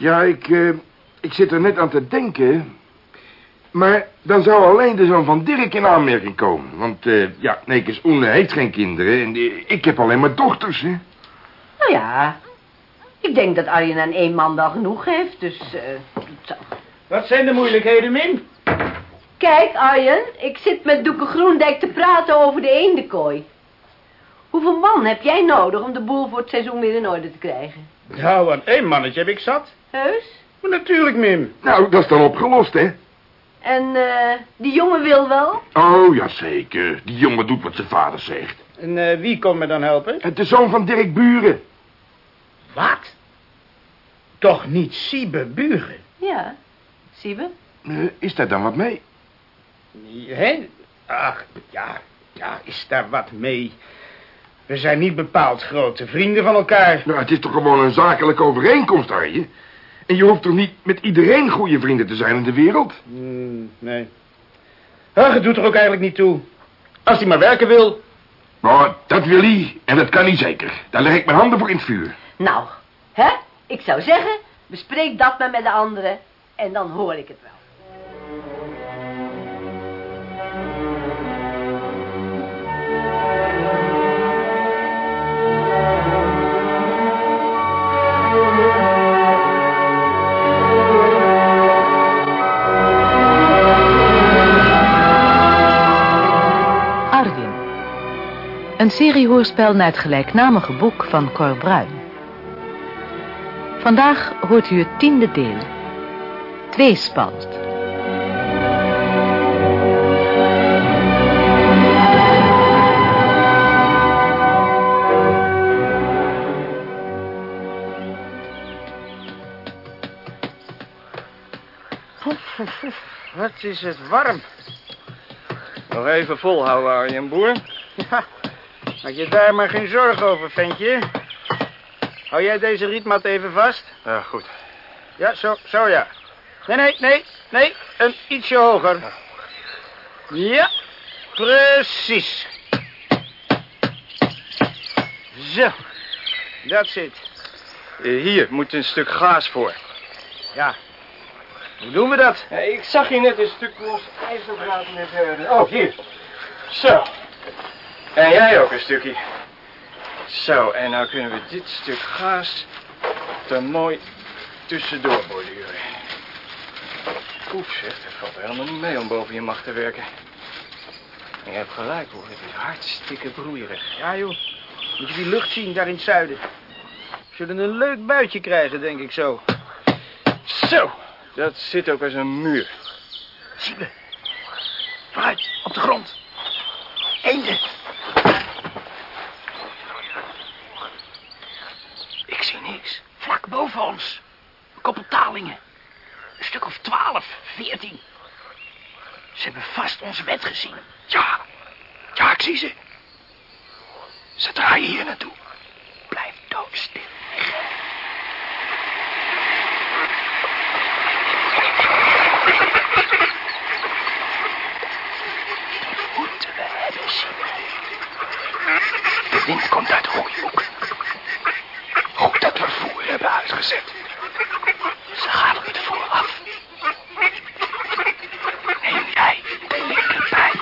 Ja, ik, eh, ik zit er net aan te denken. Maar dan zou alleen de zoon van Dirk in aanmerking komen. Want, eh, ja, Nekes Oene heeft geen kinderen en eh, ik heb alleen maar dochters, hè. Nou ja, ik denk dat Arjen aan één man wel genoeg heeft, dus... eh, zo. Wat zijn de moeilijkheden, Min? Kijk, Arjen, ik zit met Doeke Groendijk te praten over de eendenkooi. Hoeveel man heb jij nodig om de boel voor het seizoen weer in orde te krijgen? Nou, aan één mannetje heb ik zat. Heus? Maar natuurlijk, Mim. Nou, dat is dan opgelost, hè. En eh, die jongen wil wel? Oh, ja, zeker. Die jongen doet wat zijn vader zegt. En eh, wie komt me dan helpen? Het de zoon van Dirk Buren. Wat? Toch niet Siebe Buren? Ja, zie we? Eh, is daar dan wat mee? Hé? Ach, ja, ja, is daar wat mee? We zijn niet bepaald grote vrienden van elkaar. Nou, het is toch gewoon een zakelijke overeenkomst, Arjen? En je hoeft toch niet met iedereen goede vrienden te zijn in de wereld? Hmm, nee. Ach, het doet er ook eigenlijk niet toe. Als hij maar werken wil. Nou, dat wil hij. En dat kan hij zeker. Daar leg ik mijn handen voor in het vuur. Nou, hè? Ik zou zeggen, bespreek dat maar met de anderen en dan hoor ik het wel. Een seriehoorspel naar het gelijknamige boek van Cor Bruin. Vandaag hoort u het tiende deel. Tweespalt. Wat is het warm. Nog even volhouden, Arjen Boer. Maak je daar maar geen zorgen over, ventje. Hou jij deze rietmat even vast? Ja, goed. Ja, zo, zo ja. Nee, nee, nee, nee, een ietsje hoger. Ja, precies. Zo, dat zit. Eh, Hier moet een stuk gaas voor. Ja, hoe doen we dat? ik zag hier net een stuk los ijzerdraad met... oh, hier. Zo. En jij ook een stukje. Zo, en nou kunnen we dit stuk gaas er mooi tussendoor borduren. Oef, zeg, dat valt helemaal niet mee om boven je macht te werken. En je hebt gelijk hoor, het is hartstikke broeierig. Ja, joh. Moet je die lucht zien daar in het zuiden. We zullen een leuk buitje krijgen, denk ik zo. Zo, dat zit ook als een muur. Zie we. Vooruit, op de grond. Eenden. Ik zie niks. Vlak boven ons. Een koppel talingen. Een stuk of twaalf, veertien. Ze hebben vast onze wet gezien. Ja, ja, ik zie ze. Ze draaien hier naartoe. Blijf doodstil. moeten we hebben zien. De wind komt uit Hooihoek. Goed dat we voer hebben uitgezet. Ze gaan er niet vooraf. Neem jij de linkerbij.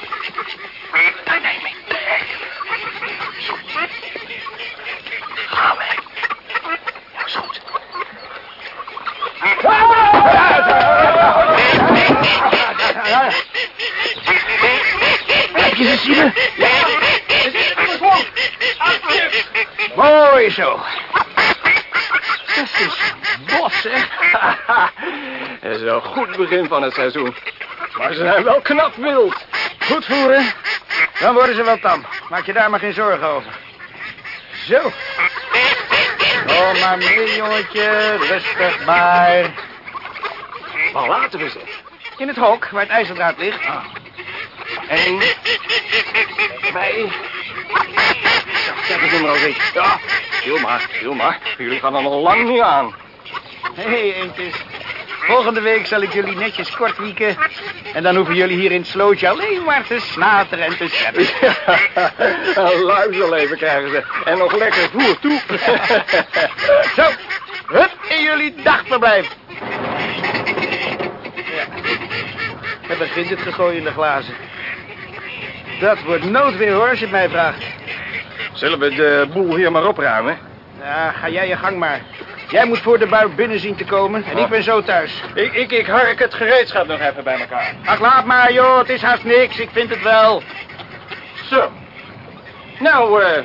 Dan neem ik de rechter. Gaan we. Ja, is goed. Heb je ze zien? Mooi zo. Dat is bos, hè? Het is wel een goed begin van het seizoen. Maar ze zijn wel knap wild. Goed voeren. Dan worden ze wel tam. Maak je daar maar geen zorgen over. Zo. Kom maar mee, jongetje. Rustig maar. Waar laten we ze? In het hok, waar het ijzerdraad ligt. Eén. Twee. Kijk eens nummer eens. Ja, stil maar, stil maar. Jullie gaan er nog lang niet aan. Hé, hey, eentjes. Volgende week zal ik jullie netjes kort wieken. En dan hoeven jullie hier in het slootje alleen maar te snateren en te zetten. Een luizelleven krijgen ze. En nog lekker voer toe. Zo, hup. in jullie dagverblijf. Ja. En begint het gegooid in de glazen. Dat wordt noodweer hoor, als je het mij vraagt. Zullen we de boel hier maar opruimen? Ja, ga jij je gang maar. Jij moet voor de bui binnen zien te komen en ik ben zo thuis. Ik, ik, ik hark het gereedschap nog even bij elkaar. Ach, laat maar joh, het is haast niks, ik vind het wel. Zo. Nou, eh,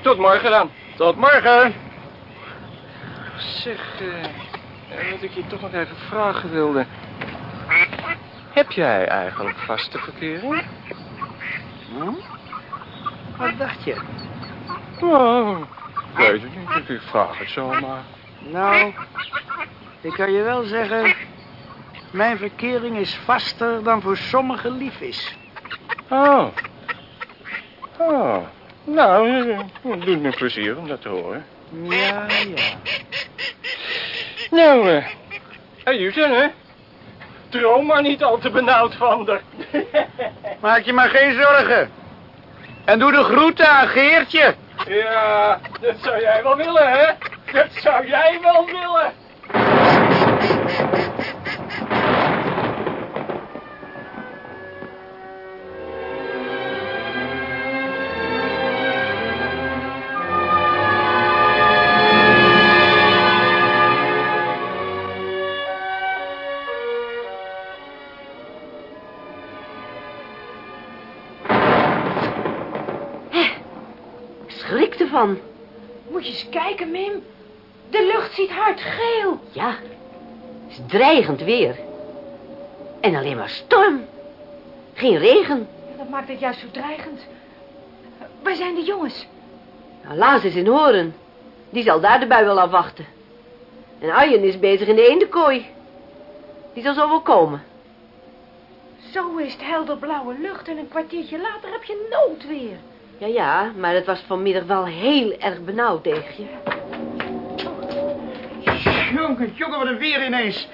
tot morgen dan. Tot morgen. Zeg, eh, wat ik je toch nog even vragen wilde. Heb jij eigenlijk vaste verkering? Hm? Wat dacht je? Oh, weet ik niet. Ik vraag het zomaar. Nou, ik kan je wel zeggen... Mijn verkering is vaster dan voor sommigen lief is. Oh. Oh. Nou, eh, het doet me plezier om dat te horen. Ja, ja. Nou, eh... Juten, hè? Droom maar niet al te benauwd van de. Maak je maar geen zorgen. En doe de groeten aan Geertje. Ja, dat zou jij wel willen, hè? Dat zou jij wel willen. Schrik ervan. Moet je eens kijken, Mim. Lucht ziet hard geel. Ja, het is dreigend weer. En alleen maar storm. Geen regen. Dat maakt het juist zo dreigend. Waar zijn de jongens? Nou, Laas is in Horen. Die zal daar de bui wel afwachten. En Arjen is bezig in de eendenkooi. Die zal zo wel komen. Zo is het helderblauwe lucht en een kwartiertje later heb je noodweer. Ja, ja, maar het was vanmiddag wel heel erg benauwd tegen je. Jongen, jongen, wat een weer ineens.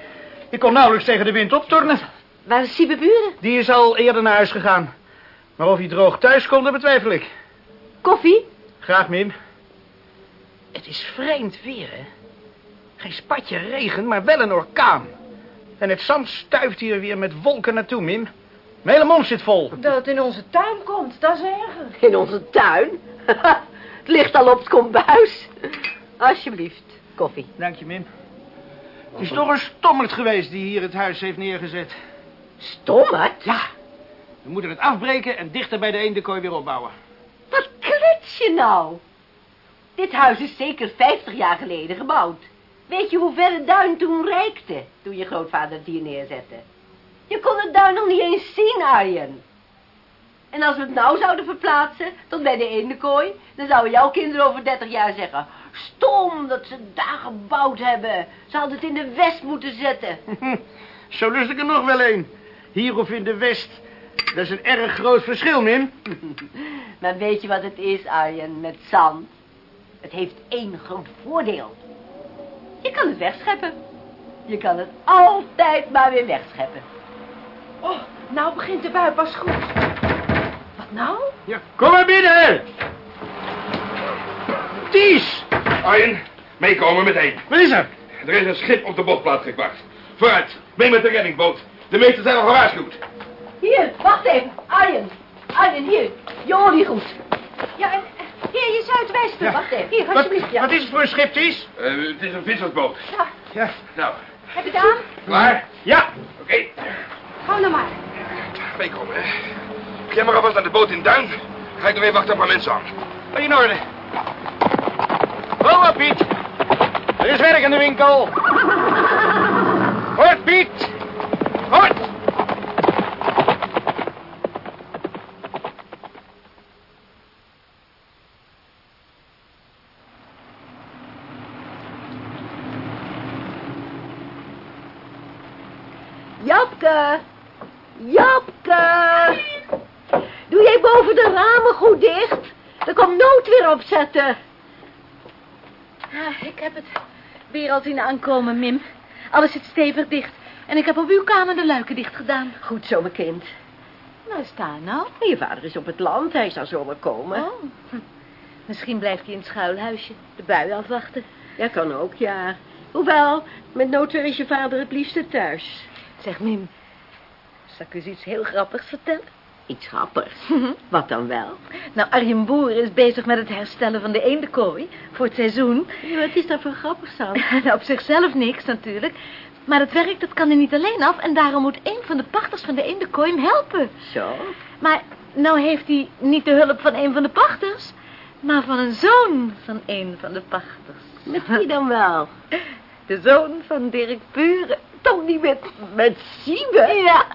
Ik kon nauwelijks tegen de wind optornen. Waar is Siebe Buren? Die is al eerder naar huis gegaan. Maar of hij droog thuis komt, dat betwijfel ik. Koffie? Graag, Mim. Het is vreemd weer, hè? Geen spatje regen, maar wel een orkaan. En het zand stuift hier weer met wolken naartoe, Mim. Mijn hele mond zit vol. Dat het in onze tuin komt, dat is erger. In onze tuin? het ligt al op het kombuis. Alsjeblieft, koffie. Dank je, Mim. Het is toch een stommerd geweest die hier het huis heeft neergezet. Stommerd? Ja, we moeten het afbreken en dichter bij de eendenkooi weer opbouwen. Wat klets je nou? Dit huis is zeker 50 jaar geleden gebouwd. Weet je hoe ver het duin toen reikte, toen je grootvader het hier neerzette? Je kon het duin nog niet eens zien, Arjen. En als we het nou zouden verplaatsen, tot bij de eendenkooi, dan zouden jouw kinderen over 30 jaar zeggen... Stom dat ze het daar gebouwd hebben. Ze hadden het in de west moeten zetten. Zo lust ik er nog wel een. Hier of in de west. Dat is een erg groot verschil, Mim. Maar weet je wat het is, Arjen, met zand? Het heeft één groot voordeel. Je kan het wegscheppen. Je kan het altijd maar weer wegscheppen. Oh, nou begint de bui pas goed. Wat nou? Ja, kom maar binnen. Ties, Arjen, meekomen meteen. wat is er? Er is een schip op de botplaats gebracht. Vooruit, mee met de reddingboot. De meesten zijn al gewaarschuwd. Hier, wacht even. Arjen. Arjen, hier. Je oliegoed. Ja, en eh, hier je zuidwesten. Ja. Wacht even. Hier, Wat, alsjeblieft. Ja. wat is het voor een schip, Ties? Eh, het is een vissersboot. Ja, Nou, Heb je het aan? klaar? ja. Oké, Hou nou maar. meekomen, hè. Jij maar alvast naar de boot in Duin. Ga ik nog even achter een paar mensen aan. Ben je in orde? Maar, Piet. Er is werk in de winkel. Hoort, Piet. Hoort. Japke. Japke. Doe jij boven de ramen goed dicht? Er komt noodweer opzetten. Ik heb het weer al zien aankomen, Mim. Alles zit stevig dicht. En ik heb op uw kamer de luiken dicht gedaan. Goed zo, mijn kind. Nou, sta nou. Je vader is op het land. Hij zal zomaar komen. Oh. Hm. Misschien blijft hij in het schuilhuisje de bui afwachten. Ja, kan ook, ja. Hoewel, met noodweer is je vader het liefste thuis. Zeg, Mim, zal ik eens iets heel grappigs vertellen? Iets grappigs. Wat dan wel? Nou, Arjen Boer is bezig met het herstellen van de eendenkooi voor het seizoen. Wat is daar voor grappigs aan? Nou, op zichzelf niks natuurlijk. Maar het werk dat kan er niet alleen af en daarom moet een van de pachters van de eendenkooi hem helpen. Zo? Maar nou heeft hij niet de hulp van een van de pachters, maar van een zoon van een van de pachters. Met wie dan wel? De zoon van Dirk Buren. Toch niet met, met Siebe? Ja.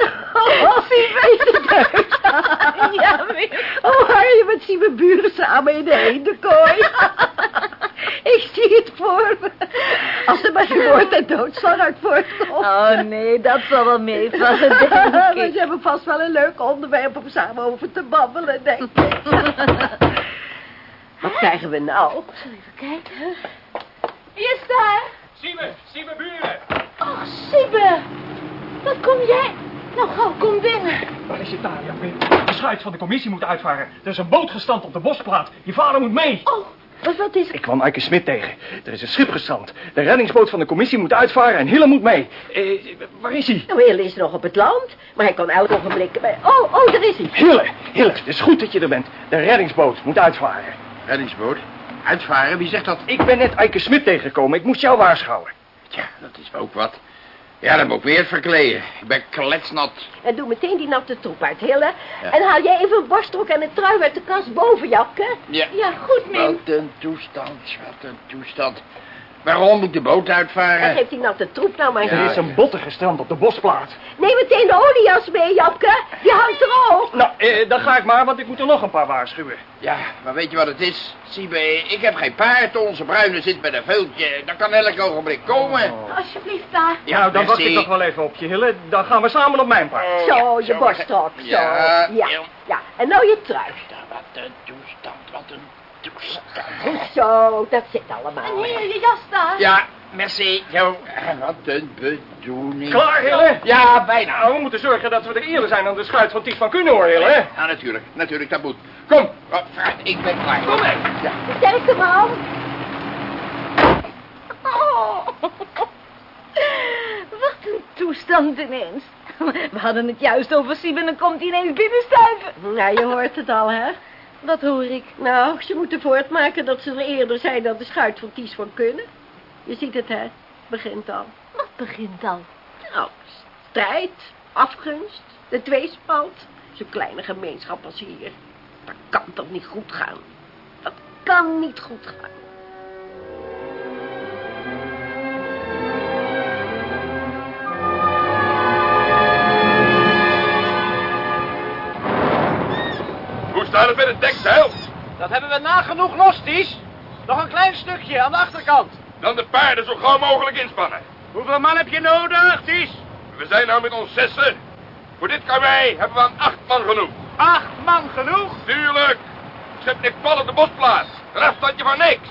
Siebe het uit. Ja, weer. Oh, je met Siebe buren samen in de eendenkooi. Ik zie het voor me. Als er maar geboorte en doodslag uit voortkomt. Oh nee, dat zal wel meevallen, denk ik. ze hebben vast wel een leuk onderwerp om samen over te babbelen, denk ik. Wat krijgen we nou? Even kijken. Wie is daar? Siebe, Siebe Buren. Oh, Sibbe. Wat kom jij? Nou, gauw, kom binnen. Waar is je daar, Jappie? De schuit van de commissie moet uitvaren. Er is een boot gestand op de bosplaat. Je vader moet mee. Oh, wat, wat is... Ik kwam Eike Smit tegen. Er is een schip gestrand. De reddingsboot van de commissie moet uitvaren en Hille moet mee. Eh, waar is hij? Nou, Hille is nog op het land, maar hij kan elk ogenblik... bij- Oh, oh, daar is hij. Hille, Hille, het is goed dat je er bent. De reddingsboot moet uitvaren. Reddingsboot. Uitvaren, wie zegt dat? Ik ben net Eike Smit tegengekomen. Ik moest jou waarschuwen. Tja, dat is ook wat. Ja, dan moet ik weer verkleden. Ik ben kletsnat. En doe meteen die natte troep uit, Hille. En haal jij even een borstrok en een trui uit de kast boven, Jakke. Ja. Ja, goed, Mim. Wat een toestand, wat een toestand. Waarom moet de boot En uitvaren? geef die natte troep nou maar. Er is een botte gestrand op de bosplaat. Neem meteen de oliejas mee, Jakke. Die hangt er ook. Nou, eh, dan ga ik maar, want ik moet er nog een paar waarschuwen. Ja, maar weet je wat het is? Siebe, ik heb geen paard. Onze bruine zit bij een veultje. Dat kan elk ogenblik komen. Alsjeblieft, daar. Ja, nou, dan wacht ik nog wel even op je, Hille. Dan gaan we samen op mijn paard. Zo, je borstrok. Zo. Ja, ja. ja. ja. En nou je trui. Wat een toestand, wat een toestand. Zo, dat zit allemaal. En hier, je jas daar. Ja, merci. Zo, wat een bedoeling. Klaar, Hille? Ja, bijna. Nou, we moeten zorgen dat we er eerder zijn dan de schuit van Ties van Kunoor, Hille. hè? Ja, natuurlijk. Natuurlijk, dat moet. Kom, oh, ik ben klaar. Kom mee. Ja. Sterkte, man. Oh. Wat een toestand ineens. We hadden het juist over en dan komt hij ineens binnenstuiven. Nou, je hoort het al, hè? Wat hoor ik? Nou, ze moeten voortmaken dat ze er eerder zijn dan de schuit van Ties van kunnen. Je ziet het, hè? Begint al. Wat begint al? Nou, strijd, afgunst, de tweespalt. Zo'n kleine gemeenschap als hier. Dat kan toch niet goed gaan? Dat kan niet goed gaan. Hebben we nagenoeg los, Ties. Nog een klein stukje aan de achterkant. Dan de paarden zo gauw mogelijk inspannen. Hoeveel man heb je nodig, Ties? We zijn nou met ons zessen. Voor dit karwei hebben we aan acht man genoeg. Acht man genoeg? Tuurlijk. Schip ligt pal op de bosplaats. Een afstandje van niks.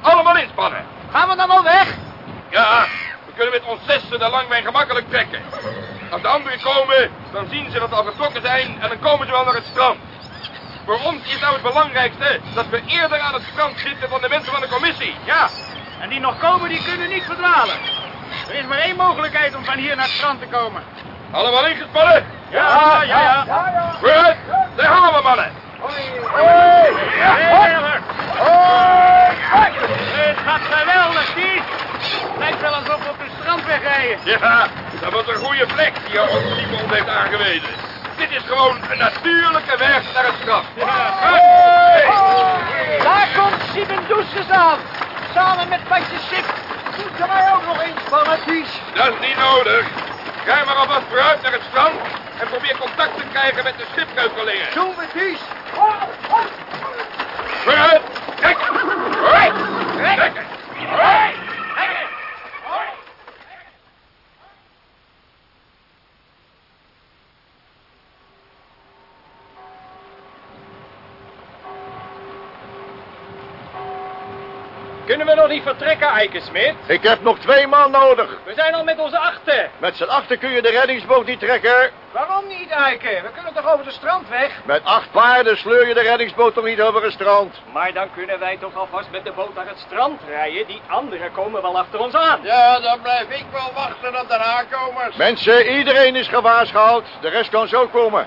Allemaal inspannen. Gaan we dan al weg? Ja, we kunnen met ons zessen de langwijn gemakkelijk trekken. Als de anderen komen, dan zien ze dat we al vertrokken zijn en dan komen ze wel naar het strand. Voor ons is nou het belangrijkste dat we eerder aan het strand zitten van de mensen van de commissie. Ja. En die nog komen, die kunnen niet verdwalen. Er is maar één mogelijkheid om van hier naar het strand te komen. Allemaal ingespannen? Ja, ja, ja. Vooruit, daar gaan we mannen. Heerlijk. Het gaat geweldig, Ties. Lijkt wel alsof we op de strandweg rijden. Ja, dat was een goede plek die Simon ons heeft aangewezen. Dit is gewoon een natuurlijke weg naar het strand. Hey! Daar komt Simon Doesters aan. Samen met Patje Sip. Moeten wij ook nog inspannen, Ties? Dat is niet nodig. Ga maar alvast vooruit naar het strand en probeer contact te krijgen met de schipkeukelingen. Doen we, Ties. Vooruit! Kijk! Kunnen we nog niet vertrekken, Eikensmit? Ik heb nog twee man nodig. We zijn al met onze achten. Met z'n achter kun je de reddingsboot niet trekken. Waarom niet, Eiken? We kunnen toch over de strandweg? Met acht paarden sleur je de reddingsboot toch niet over een strand. Maar dan kunnen wij toch alvast met de boot naar het strand rijden. Die anderen komen wel achter ons aan. Ja, dan blijf ik wel wachten op de aankomers. Mensen, iedereen is gewaarschuwd. De rest kan zo komen.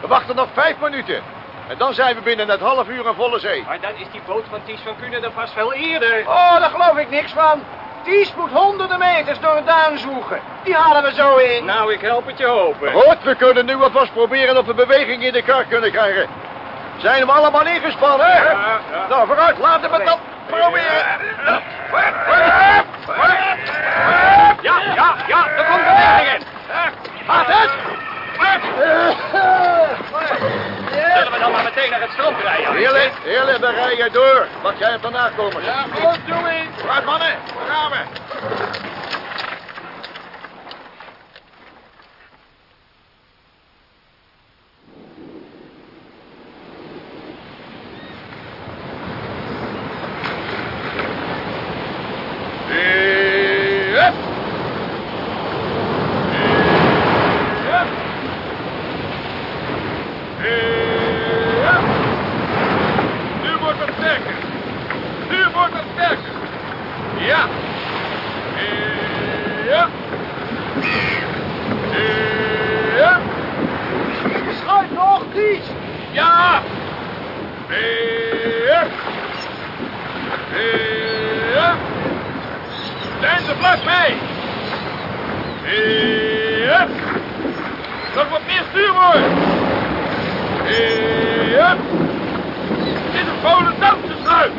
We wachten nog vijf minuten. En dan zijn we binnen het half uur aan volle zee. Maar dan is die boot van Ties van Kunen er vast veel eerder. Oh, daar geloof ik niks van. Ties moet honderden meters door het duin zoeken. Die halen we zo in. Nou, ik help het je hopen. Goed, we kunnen nu alvast proberen of we beweging in de kar kunnen krijgen. Zijn we allemaal ingespannen? hè? Ja, ja. Nou, vooruit, laten we het dan proberen. Ja, ja, ja, er komt beweging in. Gaat het? Zullen we dan maar meteen naar het strand rijden? Heerlijk, heerlijk, we rijden door. Wat jij hebt vandaag komen. Ja, goed, doe eens. Vooruit, mannen, daar gaan we. Eh, hup. Eh, hup. Eh, hup. Nu wordt het sterker. Nu wordt het sterker. Ja. Eh, hup. Eh, hup. Schuit nog, Ties. Ja. Eh, hup. Eh, hup. Zijn ze vlak bij? Hup. Nog wat meer stuurboord. Hup. Dit is een Volendamse schuit.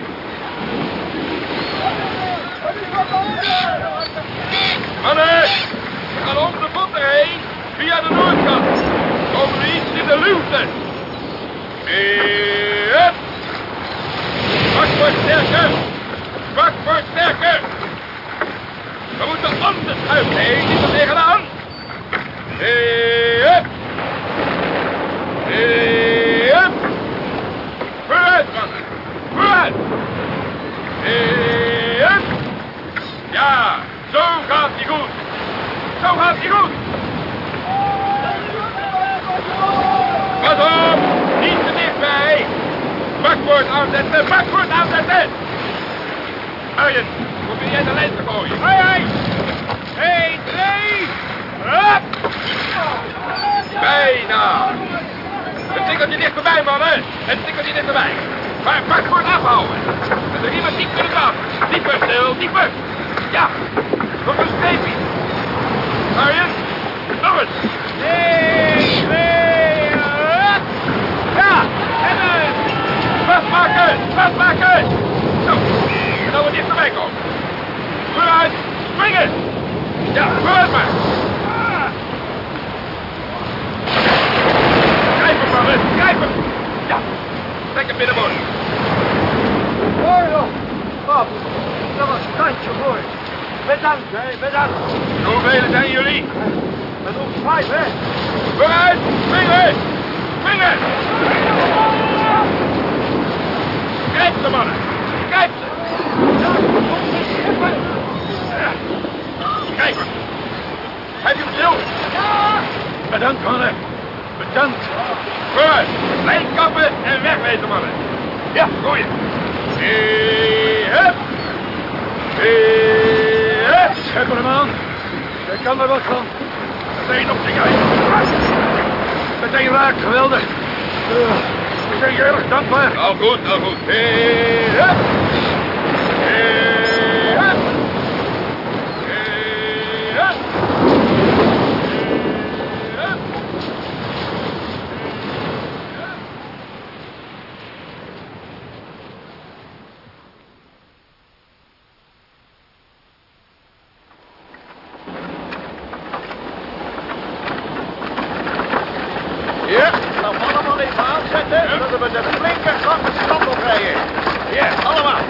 Mannen, we gaan onder de botten heen via de noordkant. Komen we Hup. Pak voor sterker. Pak voor sterker. We moeten om de schuif heen, niet er tegenaan. Hey, hup. Vooruit, mannen. Vooruit. Hup. Ja, zo gaat hij goed. Zo gaat hij goed. Pas op, niet te dichtbij. Bakboord aanzetten, bakboord aanzetten. Arjen, probeer jij de lijn te gooien. Hoi, hoi. 1, 2. Hup. Bijna. Het tikkeltje dichterbij, mannen. Het tikkeltje dichterbij. Maar bakboord afhouden. En de riemen diep het water. Dieper, stil, dieper. Ja, nog een streepje. Arjen, nog eens. 1, 2, hup. Ja, en dan. Vastmaken, vastmaken. Zo, en dan we dichterbij komen. Vooruit, springen. Ja, vooruit maar. Ah. Grijp hem, mannen, grijp hem. Ja, trek hem binnenboord. Hoor nog. Oh, dat was een kantje voor. Bedankt, hè, bedankt. Hoeveel zijn jullie? Met ons vijf, hè. Vooruit, springen. Springen. Grijp ze, mannen. Grijp ze. Ja. Kijk maar. Heb je hem stil? Ja. Bedankt, mannen. Bedankt. Vooruit. Lijn kappen en wegwezen, mannen. Ja, gooien. Hey, hup. Hey, hup. Scheppel hem aan. Hij kan er wat van. Meteen op zich uit. Meteen raakt, geweldig. We zijn je erg dankbaar. Nou goed, nou goed. Hey. De een flinke gang stampel krijgen. Ja, allemaal.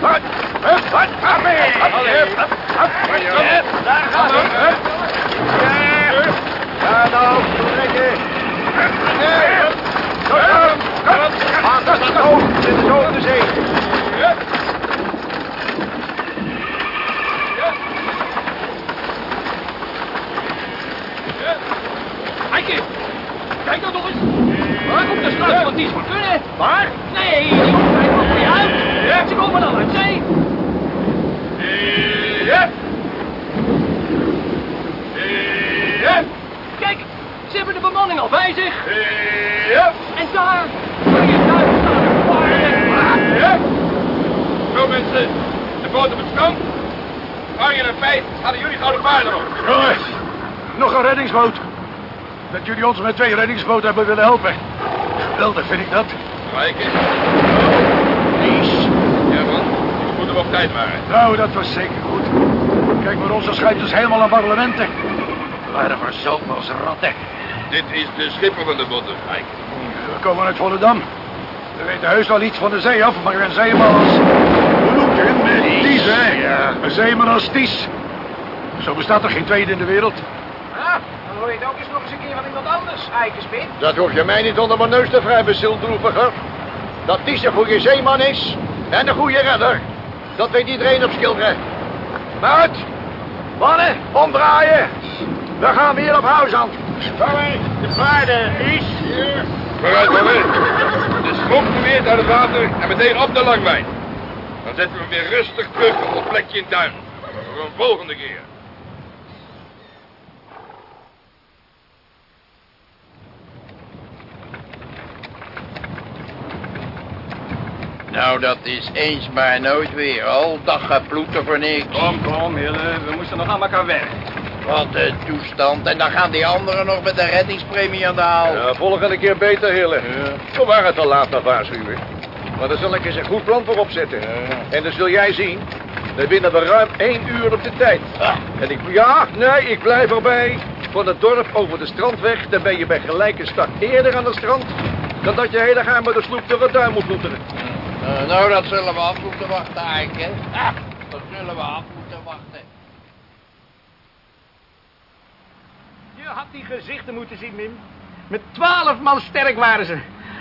Hup, hup, hup, daarmee. Hup, hup, hup, daar gaan we. Hup. Ja, nou, trekken. Hup, hup, hup, hup. Dat. Dit is over de zee. Hup. Kijk nou nog eens Waar komt de straat van die voor kunnen? Waar? Nee, die komt voor je uit. Ja. Ze komen dan uit zee. Kijk, ze hebben de bemanning al bij zich. Ja. En daar, waar je daar staat, waar Ja. Zo mensen, de boot op het strand. je en Feit hadden jullie gouden paarden op. Jongens, nog een reddingsboot. Dat jullie ons met twee reddingsboten hebben willen helpen. Geweldig vind ik dat. Rijken. Lies. Ja man, die moeten we op tijd waren. Nou, dat was zeker goed. Kijk maar, onze schijnt dus helemaal aan parlementen. We waren verzopen als ratten. Dit is de schipper van de botten, Rijken. We komen uit Volendam. We weten heus wel iets van de zee af, maar een zeeman als... Hoe noemt u hem? Ties, hè? Ja. Een zeeman als Ties. Zo bestaat er geen tweede in de wereld. Ah, dan hoor je het ook eens nog eens een keer van iemand anders, Eikenspit. Dat hoef je mij niet onder mijn neus te wrijven, zildroeviger. Dat Ties een goede zeeman is en een goede redder. Dat weet iedereen op Schilderen. Maar uit! Mannen, omdraaien! We gaan weer op huis aan. De paarden, is. Vooruit, mannen. De schop geweerd uit het water en meteen op de langwijn. Dan zetten we hem weer rustig terug op het plekje in tuin. Voor een volgende keer. Nou, dat is eens maar nooit weer. Al dag geploeten voor niks. Kom, kom, Hille. We moesten nog aan elkaar werken. Wat een toestand. En dan gaan die anderen nog met de reddingspremie aan de haal. Ja, volgende keer beter, Hille. We waren te laat naar waarschuwen. Maar daar zal ik eens een goed plan voor opzetten. En dan zul jij zien, dan winnen we ruim één uur op de tijd. En ik, ja, nee, ik blijf erbij. Van het dorp over de strandweg, dan ben je bij gelijke start eerder aan het strand... dan dat je hele gaan met de sloep door het duim moet ploeteren. Eh, nou, dat zullen we af moeten wachten, Eiken. Ah, dat zullen we af moeten wachten. Je had die gezichten moeten zien, Mim. Met twaalf man sterk waren ze.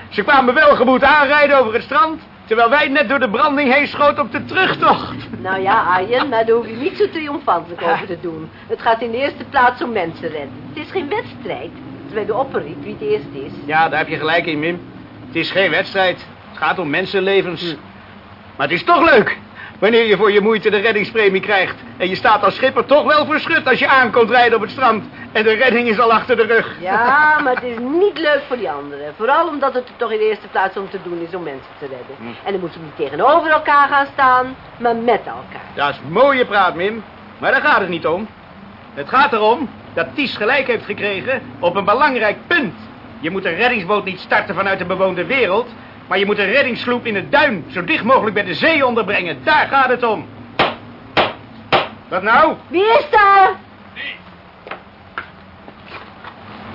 Ze kwamen welgemoed aanrijden over het strand... terwijl wij net door de branding heen schoten op de terugtocht. Nou ja, Arjen, maar daar hoef je niet zo triomfantelijk over te doen. Het gaat in de eerste plaats om mensen redden. Het is geen wedstrijd. Terwijl de opperriet wie het eerst is. Ja, daar heb je gelijk in, Mim. Het is geen wedstrijd. Het gaat om mensenlevens. Maar het is toch leuk... wanneer je voor je moeite de reddingspremie krijgt... en je staat als schipper toch wel verschut als je aankomt rijden op het strand... en de redding is al achter de rug. Ja, maar het is niet leuk voor die anderen. Vooral omdat het er toch in de eerste plaats om te doen is om mensen te redden. En dan moeten we niet tegenover elkaar gaan staan, maar met elkaar. Dat is mooie praat, Mim. Maar daar gaat het niet om. Het gaat erom dat Ties gelijk heeft gekregen op een belangrijk punt. Je moet een reddingsboot niet starten vanuit de bewoonde wereld... maar je moet een reddingssloep in het duin zo dicht mogelijk bij de zee onderbrengen. Daar gaat het om. Wat nou? Wie is daar?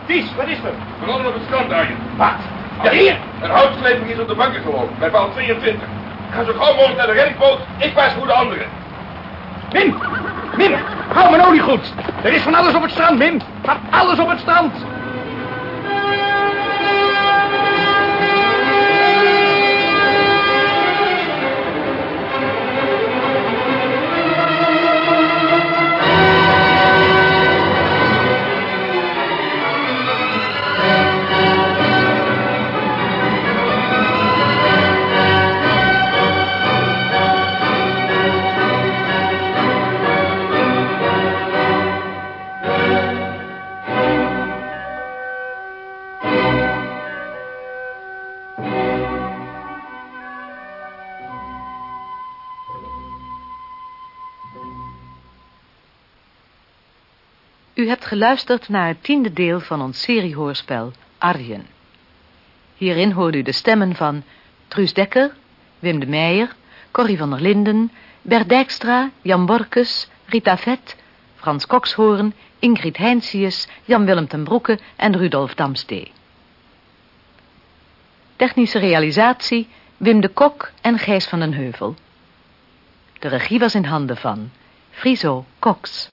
Ties, wat is er? We rollen op het strand, Arjen. Wat? Ja, hier. Een houtsleping is op de banken gelopen, bij paal 22. Ga zo gauw mogelijk naar de reddingsboot. Ik waarschuw de anderen. Mim, Mim, hou mijn olie goed. Er is van alles op het strand, Mim. Van alles op het strand. Hebt geluisterd naar het tiende deel van ons seriehoorspel Arjen. Hierin hoorde u de stemmen van Truus Dekker, Wim de Meijer, Corrie van der Linden, Bert Dijkstra, Jan Borkus, Rita Vet, Frans Kokshoorn, Ingrid Heinsius, Jan-Willem ten Broeke en Rudolf Damstee. Technische realisatie Wim de Kok en Gijs van den Heuvel. De regie was in handen van Friso Cox.